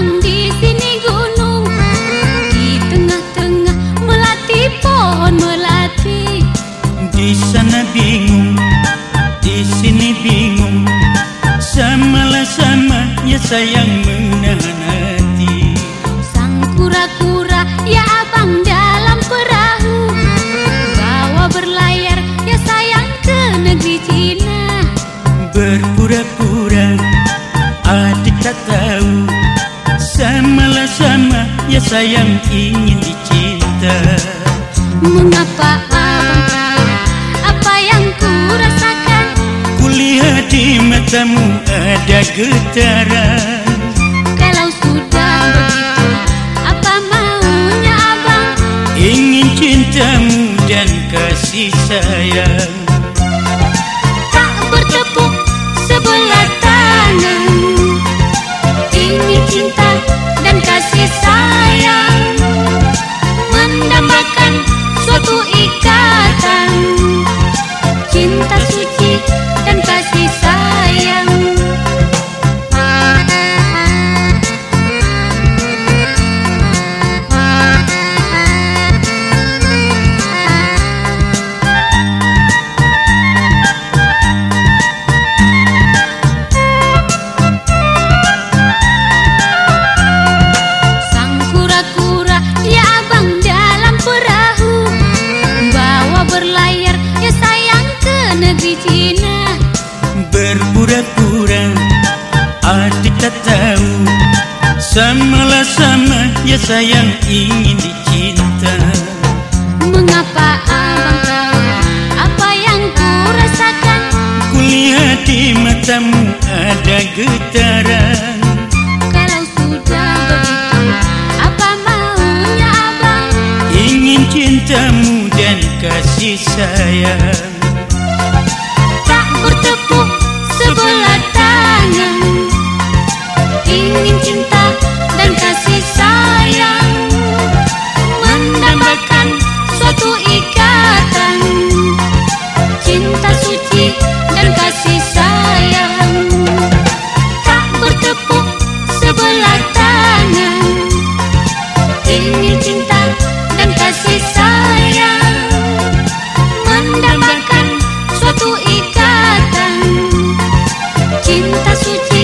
Di sini gunung. Di tengah-tengah melati pohon melati. Di sana bingung Di sini bingung. Sama-sama ya saya sayang ingin dicinta. Mengapa abang tahu apa yang ku rasakan? Kulihat di matamu ada getaran. Kalau sudah begitu apa maunya abang? Ingin cintamu dan kasih sayang. Tak bertepuk sebelah tangan Cina. Berpura-pura adik tak tahu Samalah sama ya sayang ingin dicinta. Mengapa abang tahu apa yang ku rasakan Kulihat di matamu ada getaran. Kalau sudah begitu apa maunya abang? Ingin cintamu dan kasih sayang su chica.